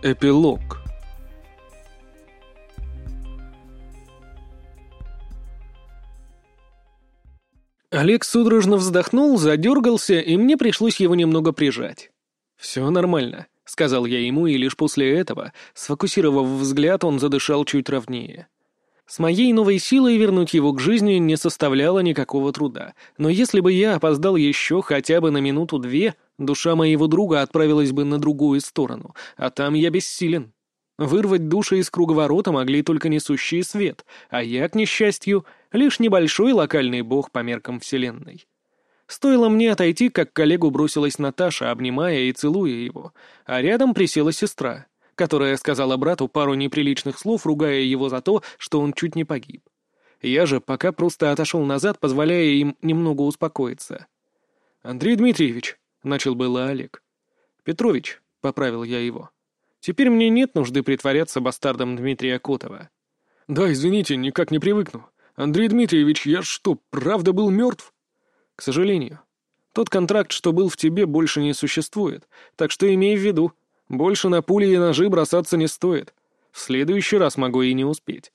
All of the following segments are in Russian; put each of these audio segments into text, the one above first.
Эпилог Олег судорожно вздохнул, задергался, и мне пришлось его немного прижать. «Все нормально», — сказал я ему, и лишь после этого, сфокусировав взгляд, он задышал чуть ровнее. С моей новой силой вернуть его к жизни не составляло никакого труда, но если бы я опоздал еще хотя бы на минуту-две, душа моего друга отправилась бы на другую сторону, а там я бессилен. Вырвать души из круговорота могли только несущие свет, а я, к несчастью, лишь небольшой локальный бог по меркам Вселенной. Стоило мне отойти, как коллегу бросилась Наташа, обнимая и целуя его, а рядом присела сестра, которая сказала брату пару неприличных слов, ругая его за то, что он чуть не погиб. Я же пока просто отошел назад, позволяя им немного успокоиться. «Андрей Дмитриевич», — начал было Олег. «Петрович», — поправил я его. Теперь мне нет нужды притворяться бастардом Дмитрия Котова. Да, извините, никак не привыкну. Андрей Дмитриевич, я что, правда был мертв? К сожалению. Тот контракт, что был в тебе, больше не существует, так что имей в виду, больше на пули и ножи бросаться не стоит. В следующий раз могу и не успеть.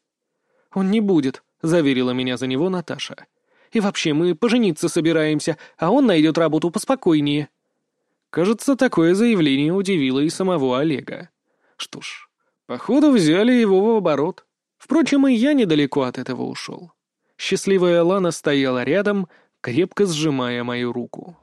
Он не будет, заверила меня за него Наташа. И вообще, мы пожениться собираемся, а он найдет работу поспокойнее. Кажется, такое заявление удивило и самого Олега. Что ж, походу взяли его в оборот. Впрочем, и я недалеко от этого ушел. Счастливая Лана стояла рядом, крепко сжимая мою руку.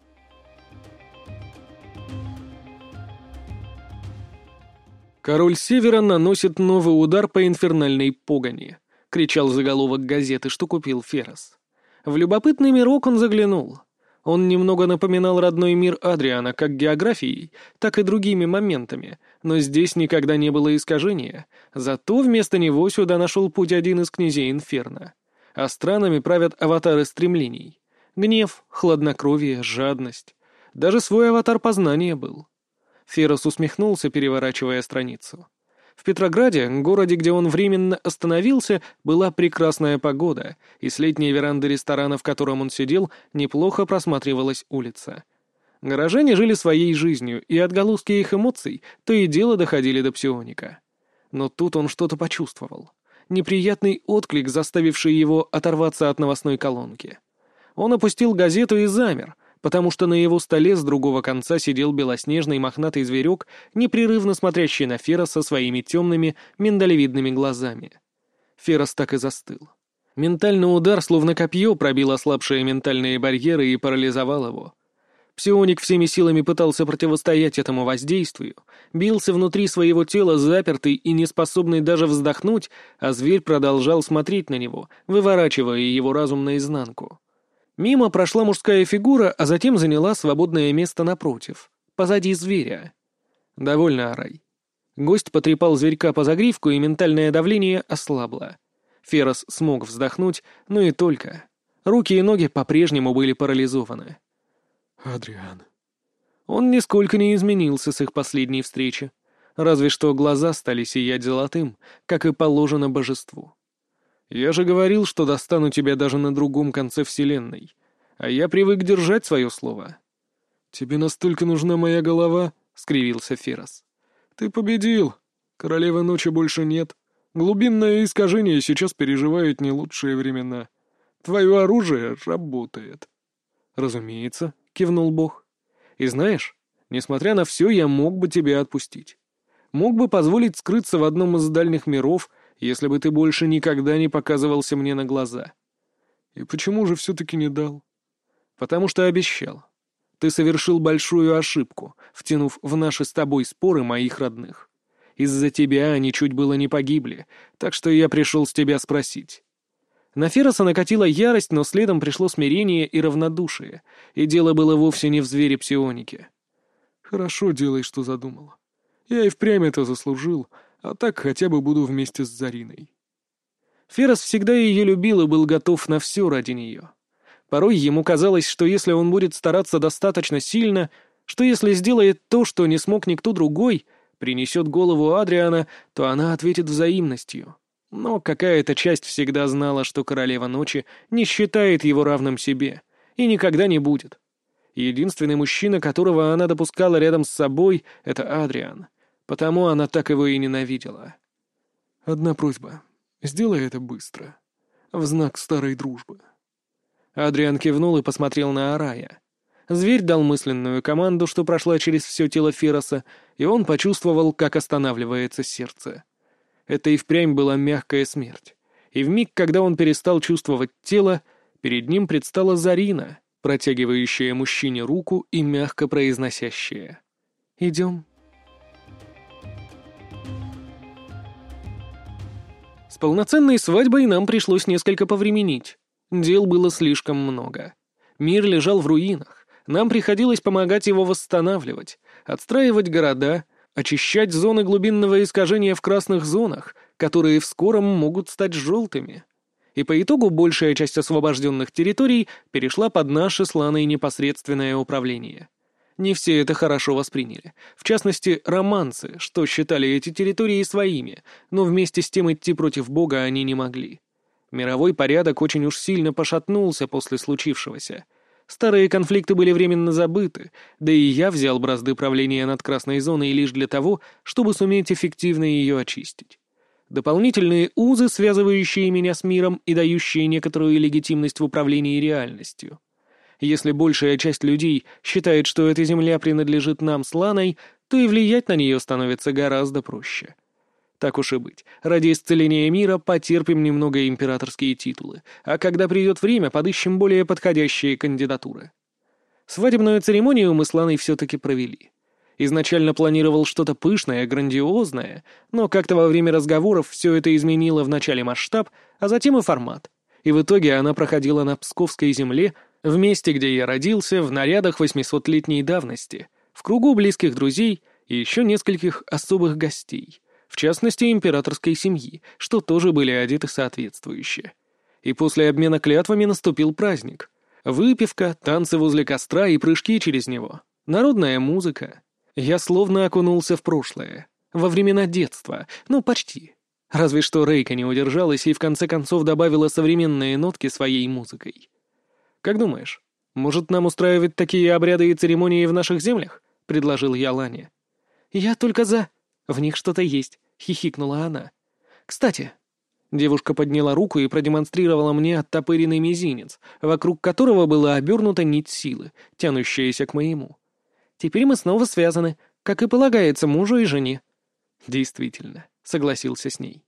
«Король Севера наносит новый удар по инфернальной погоне», — кричал заголовок газеты, что купил Ферос. В любопытный мирок он заглянул. Он немного напоминал родной мир Адриана как географией, так и другими моментами, но здесь никогда не было искажения, зато вместо него сюда нашел путь один из князей Инферно. А странами правят аватары стремлений. Гнев, хладнокровие, жадность. Даже свой аватар познания был. Ферос усмехнулся, переворачивая страницу. В Петрограде, городе, где он временно остановился, была прекрасная погода, и с летней веранды ресторана, в котором он сидел, неплохо просматривалась улица. Горожане жили своей жизнью, и отголоски их эмоций то и дело доходили до псионика. Но тут он что-то почувствовал. Неприятный отклик, заставивший его оторваться от новостной колонки. Он опустил газету и замер, потому что на его столе с другого конца сидел белоснежный мохнатый зверек, непрерывно смотрящий на Фероса своими темными миндалевидными глазами. Ферос так и застыл. Ментальный удар, словно копье, пробил ослабшие ментальные барьеры и парализовал его. Псионик всеми силами пытался противостоять этому воздействию, бился внутри своего тела, запертый и неспособный даже вздохнуть, а зверь продолжал смотреть на него, выворачивая его разум наизнанку. Мимо прошла мужская фигура, а затем заняла свободное место напротив, позади зверя. Довольно орай. Гость потрепал зверька по загривку, и ментальное давление ослабло. Ферос смог вздохнуть, но и только. Руки и ноги по-прежнему были парализованы. «Адриан». Он нисколько не изменился с их последней встречи. Разве что глаза стали сиять золотым, как и положено божеству. Я же говорил, что достану тебя даже на другом конце вселенной. А я привык держать свое слово. Тебе настолько нужна моя голова? — скривился Ферос. Ты победил. Королевы ночи больше нет. Глубинное искажение сейчас переживает не лучшие времена. Твое оружие работает. Разумеется, кивнул Бог. И знаешь, несмотря на все, я мог бы тебя отпустить. Мог бы позволить скрыться в одном из дальних миров если бы ты больше никогда не показывался мне на глаза. И почему же все-таки не дал? Потому что обещал. Ты совершил большую ошибку, втянув в наши с тобой споры моих родных. Из-за тебя они чуть было не погибли, так что я пришел с тебя спросить. На Фероса накатила ярость, но следом пришло смирение и равнодушие, и дело было вовсе не в звере-псионике. «Хорошо делай, что задумал. Я и впрямь это заслужил, а так хотя бы буду вместе с Зариной. Ферос всегда ее любил и был готов на все ради нее. Порой ему казалось, что если он будет стараться достаточно сильно, что если сделает то, что не смог никто другой, принесет голову Адриана, то она ответит взаимностью. Но какая-то часть всегда знала, что Королева Ночи не считает его равным себе и никогда не будет. Единственный мужчина, которого она допускала рядом с собой, — это Адриан — Потому она так его и ненавидела. «Одна просьба. Сделай это быстро. В знак старой дружбы». Адриан кивнул и посмотрел на Арая. Зверь дал мысленную команду, что прошла через все тело Фероса, и он почувствовал, как останавливается сердце. Это и впрямь была мягкая смерть. И в миг, когда он перестал чувствовать тело, перед ним предстала Зарина, протягивающая мужчине руку и мягко произносящая «Идем». Полноценной свадьбой нам пришлось несколько повременить. Дел было слишком много. Мир лежал в руинах. Нам приходилось помогать его восстанавливать, отстраивать города, очищать зоны глубинного искажения в красных зонах, которые в скором могут стать желтыми и по итогу большая часть освобожденных территорий перешла под наше с Ланой непосредственное управление. Не все это хорошо восприняли. В частности, романцы, что считали эти территории своими, но вместе с тем идти против Бога они не могли. Мировой порядок очень уж сильно пошатнулся после случившегося. Старые конфликты были временно забыты, да и я взял бразды правления над Красной зоной лишь для того, чтобы суметь эффективно ее очистить. Дополнительные узы, связывающие меня с миром и дающие некоторую легитимность в управлении реальностью. Если большая часть людей считает, что эта земля принадлежит нам с Ланой, то и влиять на нее становится гораздо проще. Так уж и быть. Ради исцеления мира потерпим немного императорские титулы, а когда придет время, подыщем более подходящие кандидатуры. Свадебную церемонию мы с Ланой все-таки провели. Изначально планировал что-то пышное, грандиозное, но как-то во время разговоров все это изменило вначале масштаб, а затем и формат. И в итоге она проходила на Псковской земле, в месте, где я родился, в нарядах 800-летней давности, в кругу близких друзей и еще нескольких особых гостей, в частности, императорской семьи, что тоже были одеты соответствующе. И после обмена клятвами наступил праздник. Выпивка, танцы возле костра и прыжки через него. Народная музыка. Я словно окунулся в прошлое. Во времена детства. Ну, почти. Разве что Рейка не удержалась и в конце концов добавила современные нотки своей музыкой. «Как думаешь, может нам устраивать такие обряды и церемонии в наших землях?» — предложил я Лане. «Я только за. В них что-то есть», — хихикнула она. «Кстати...» Девушка подняла руку и продемонстрировала мне оттопыренный мизинец, вокруг которого была обернута нить силы, тянущаяся к моему. Теперь мы снова связаны, как и полагается мужу и жене». «Действительно», — согласился с ней.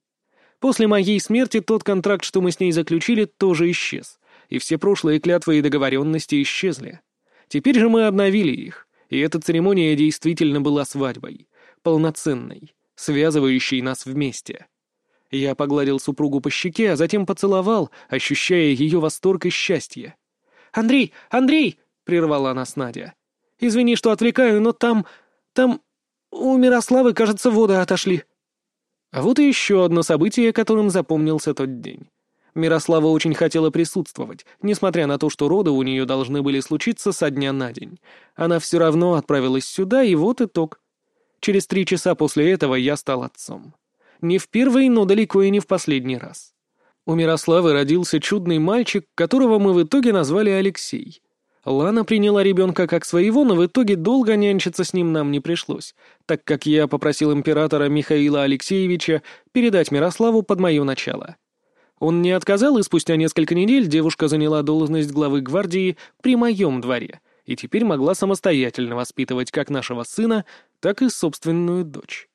«После моей смерти тот контракт, что мы с ней заключили, тоже исчез, и все прошлые клятвы и договоренности исчезли. Теперь же мы обновили их, и эта церемония действительно была свадьбой, полноценной, связывающей нас вместе». Я погладил супругу по щеке, а затем поцеловал, ощущая ее восторг и счастье. «Андрей! Андрей!» — прервала нас Надя. Извини, что отвлекаю, но там... там... у Мирославы, кажется, воды отошли». А вот и еще одно событие, которым запомнился тот день. Мирослава очень хотела присутствовать, несмотря на то, что роды у нее должны были случиться со дня на день. Она все равно отправилась сюда, и вот итог. Через три часа после этого я стал отцом. Не в первый, но далеко и не в последний раз. У Мирославы родился чудный мальчик, которого мы в итоге назвали Алексей. Лана приняла ребенка как своего, но в итоге долго нянчиться с ним нам не пришлось, так как я попросил императора Михаила Алексеевича передать Мирославу под мое начало. Он не отказал, и спустя несколько недель девушка заняла должность главы гвардии при моем дворе и теперь могла самостоятельно воспитывать как нашего сына, так и собственную дочь.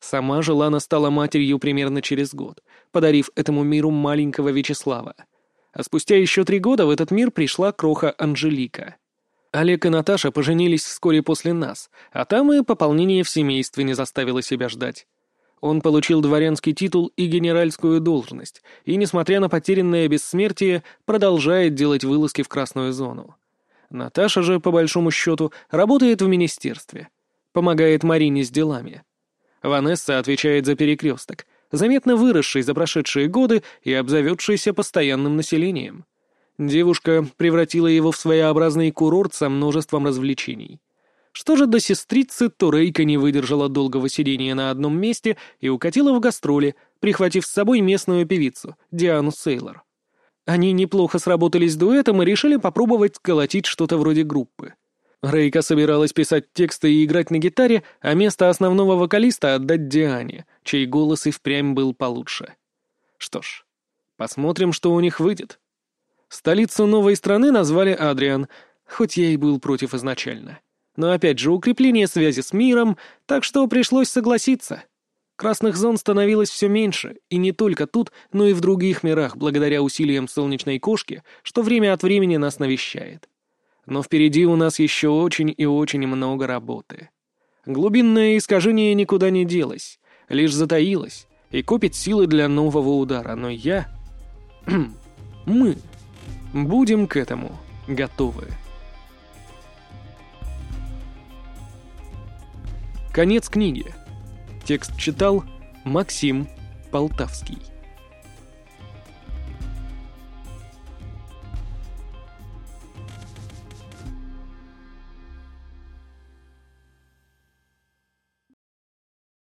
Сама же Лана стала матерью примерно через год, подарив этому миру маленького Вячеслава — а спустя еще три года в этот мир пришла кроха Анжелика. Олег и Наташа поженились вскоре после нас, а там и пополнение в семействе не заставило себя ждать. Он получил дворянский титул и генеральскую должность, и, несмотря на потерянное бессмертие, продолжает делать вылазки в красную зону. Наташа же, по большому счету, работает в министерстве. Помогает Марине с делами. Ванесса отвечает за перекресток, заметно выросший за прошедшие годы и обзаведшийся постоянным населением. Девушка превратила его в своеобразный курорт со множеством развлечений. Что же до сестрицы, то Рейка не выдержала долгого сидения на одном месте и укатила в гастроли, прихватив с собой местную певицу, Диану Сейлор. Они неплохо сработались дуэтом и решили попробовать колотить что-то вроде группы. Рейка собиралась писать тексты и играть на гитаре, а место основного вокалиста отдать Диане, чей голос и впрямь был получше. Что ж, посмотрим, что у них выйдет. Столицу новой страны назвали Адриан, хоть я и был против изначально. Но опять же, укрепление связи с миром, так что пришлось согласиться. Красных зон становилось все меньше, и не только тут, но и в других мирах, благодаря усилиям солнечной кошки, что время от времени нас навещает. Но впереди у нас еще очень и очень много работы. Глубинное искажение никуда не делось, лишь затаилось и копит силы для нового удара, но я... Мы будем к этому готовы. Конец книги. Текст читал Максим Полтавский.